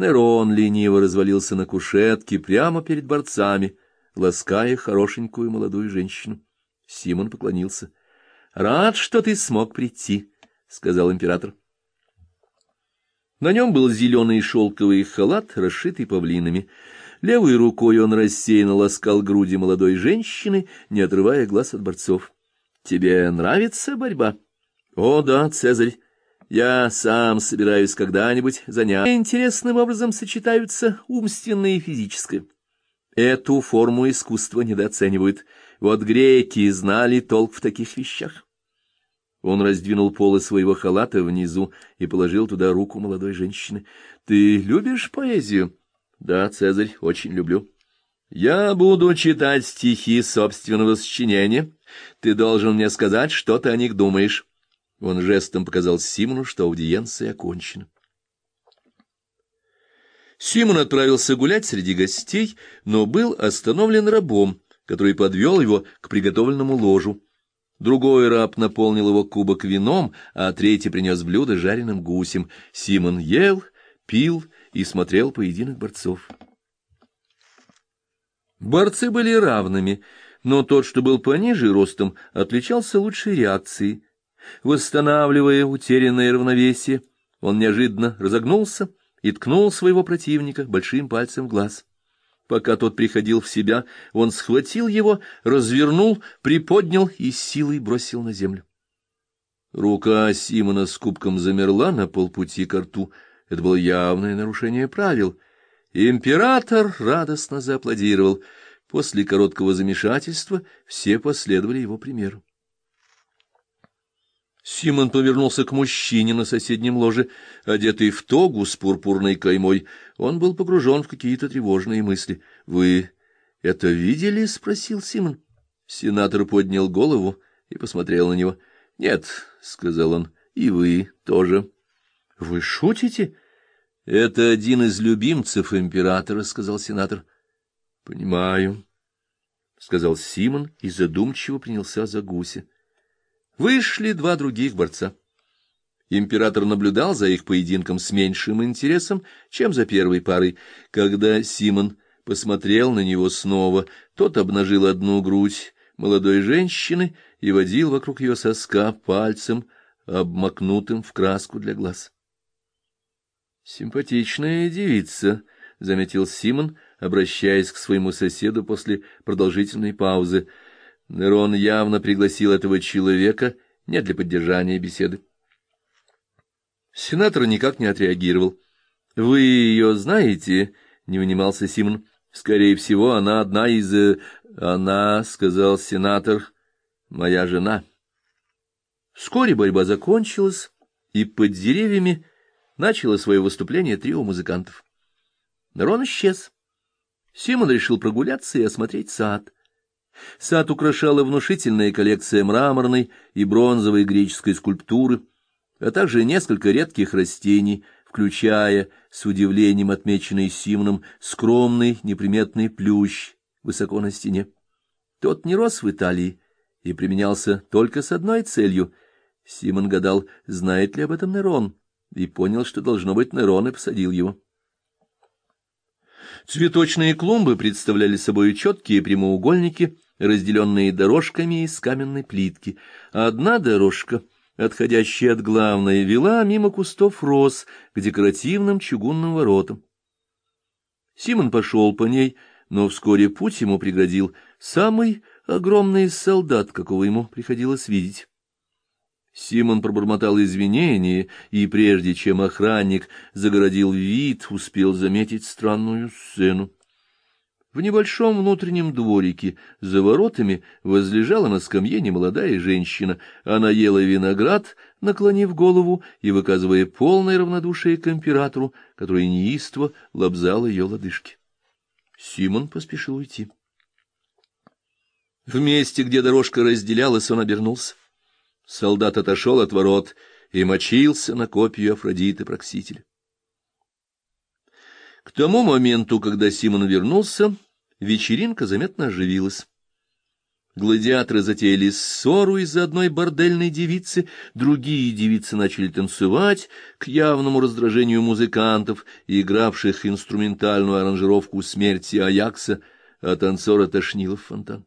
Нерон лениво развалился на кушетке прямо перед борцами, лаская хорошенькую молодую женщину. Симон поклонился. — Рад, что ты смог прийти, — сказал император. На нем был зеленый шелковый халат, расшитый павлинами. Левой рукой он рассеянно ласкал груди молодой женщины, не отрывая глаз от борцов. — Тебе нравится борьба? — О, да, Цезарь. Я сам собираюсь когда-нибудь заняться. Интересным образом сочетаются умственное и физическое. Эту форму искусства недооценивают. Вот греки знали толк в таких вещах. Он раздвинул полы своего халата внизу и положил туда руку молодой женщины. — Ты любишь поэзию? — Да, Цезарь, очень люблю. — Я буду читать стихи собственного сочинения. Ты должен мне сказать, что ты о них думаешь. Он жестом показал Симону, что аудиенция окончена. Симон отправился гулять среди гостей, но был остановлен рабом, который подвел его к приготовленному ложу. Другой раб наполнил его кубок вином, а третий принес блюдо жареным гусем. Симон ел, пил и смотрел поединок борцов. Борцы были равными, но тот, что был пониже ростом, отличался лучшей реакцией. Восстанавливая утерянное равновесие, он неожиданно разогнулся и ткнул своего противника большим пальцем в глаз. Пока тот приходил в себя, он схватил его, развернул, приподнял и силой бросил на землю. Рука Симона с кубком замерла на полпути к рту. Это было явное нарушение правил. Император радостно зааплодировал. После короткого замешательства все последовали его примеру. Симон повернулся к мужчине на соседнем ложе, одетый в тогу с пурпурной каймой. Он был погружен в какие-то тревожные мысли. — Вы это видели? — спросил Симон. Сенатор поднял голову и посмотрел на него. — Нет, — сказал он, — и вы тоже. — Вы шутите? — Это один из любимцев императора, — сказал сенатор. — Понимаю, — сказал Симон и задумчиво принялся за гуся. Вышли два других борца. Император наблюдал за их поединком с меньшим интересом, чем за первой парой. Когда Симон посмотрел на него снова, тот обнажил одну грудь молодой женщины и водил вокруг ее соска пальцем, обмакнутым в краску для глаз. «Симпатичная девица», — заметил Симон, обращаясь к своему соседу после продолжительной паузы. Нерон явно пригласил этого человека не для поддержания беседы. Сенатор никак не отреагировал. — Вы ее знаете? — не унимался Симон. — Скорее всего, она одна из... Э, она, — сказал сенатор, — моя жена. Вскоре борьба закончилась, и под деревьями начало свое выступление трио музыкантов. Нерон исчез. Симон решил прогуляться и осмотреть сад. Сад украшала внушительная коллекция мраморной и бронзовой греческой скульптуры, а также несколько редких растений, включая, с удивлением отмеченный Симоном, скромный неприметный плющ высоко на стене. Тот не рос в Италии и применялся только с одной целью. Симон гадал, знает ли об этом Нерон, и понял, что, должно быть, Нерон и посадил его. Цветочные клумбы представляли собой четкие прямоугольники, разделенные дорожками из каменной плитки. Одна дорожка, отходящая от главной, вела мимо кустов роз к декоративным чугунным воротам. Симон пошел по ней, но вскоре путь ему преградил самый огромный солдат, какого ему приходилось видеть. Симон пробормотал извинения, и прежде чем охранник загородил вид, успел заметить странную сцену. В небольшом внутреннем дворике за воротами возлежала на скамье немолодая женщина. Она ела виноград, наклонив голову и выказывая полное равнодушие к императору, который неистово лобзал ее лодыжки. Симон поспешил уйти. В месте, где дорожка разделялась, он обернулся. Солдат отошел от ворот и мочился на копию Афродиты Проксителя. К тому моменту, когда Симон вернулся, вечеринка заметно оживилась. Гладиаторы затеяли ссору из-за одной бордельной девицы, другие девицы начали танцевать к явному раздражению музыкантов, игравших инструментальную аранжировку смерти Аякса, а танцора тошнило в фонтан.